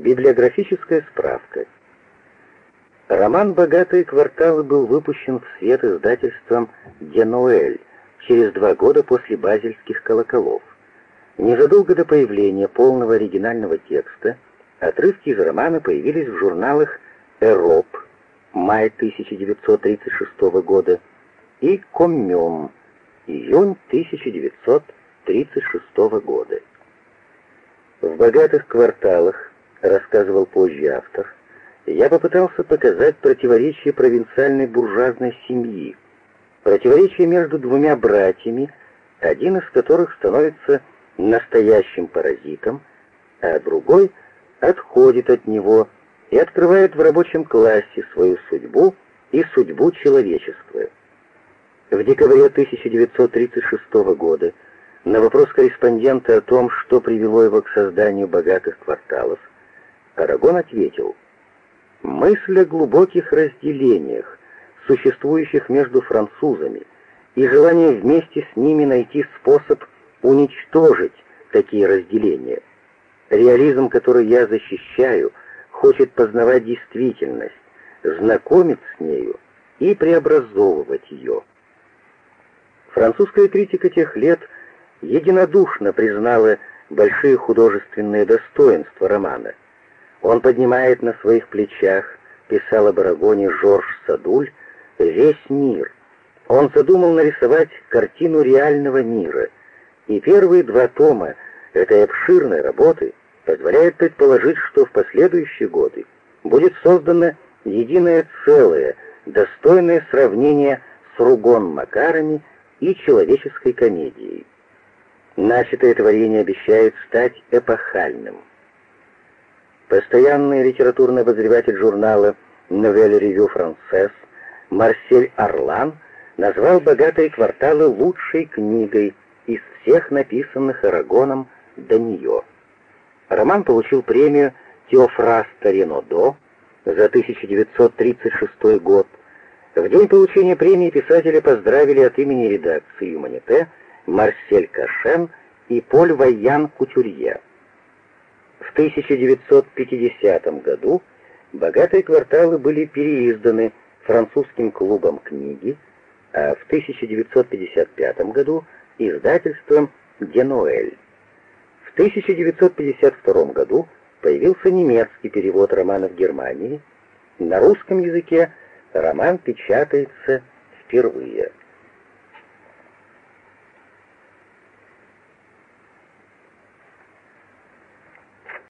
Библиографическая справка. Роман «Богатые кварталы» был выпущен в свет издательством «Денуэль» через два года после базельских колоколов. Незадолго до появления полного оригинального текста отрывки из романа появились в журналах «Эроп» май 1936 года и «Коммюм» июнь 1936 года. В богатых кварталах, рассказывал позже автор, я попытался показать противоречие провинциальной буржуазной семьи, противоречие между двумя братьями, один из которых становится настоящим паразитом, а другой отходит от него и открывает в рабочем классе свою судьбу и судьбу человечества. В декабре 1936 года на вопрос корреспондента о том, что привело его к созданию богатых кварталов, Арагон ответил, «Мысль о глубоких разделениях, существующих между французами, и желание вместе с ними найти способ уничтожить такие разделения. Реализм, который я защищаю, хочет познавать действительность, знакомить с нею и преобразовывать ее». Французская критика тех лет – единодушно признала большие художественные достоинства романа. Он поднимает на своих плечах, писал об Арагоне Жорж Садуль, весь мир. Он задумал нарисовать картину реального мира, и первые два тома этой обширной работы позволяют предположить, что в последующие годы будет создано единое целое, достойное сравнения с Ругон Макарами и человеческой комедией. Начатое творение обещает стать эпохальным. Постоянный литературный обозреватель журнала «Новель Ревю Францесс» Марсель Орлан назвал «Богатые кварталы» лучшей книгой из всех написанных Арагоном до нее. Роман получил премию Теофраста Ренодо за 1936 год. В день получения премии писателя поздравили от имени редакции «Юманите» Марсель Кашен и Поль Вайян Кутюрье. В 1950 году «Богатые кварталы» были переизданы французским клубом книги, а в 1955 году издательством «Денуэль». В 1952 году появился немецкий перевод романа в Германии. На русском языке роман печатается впервые.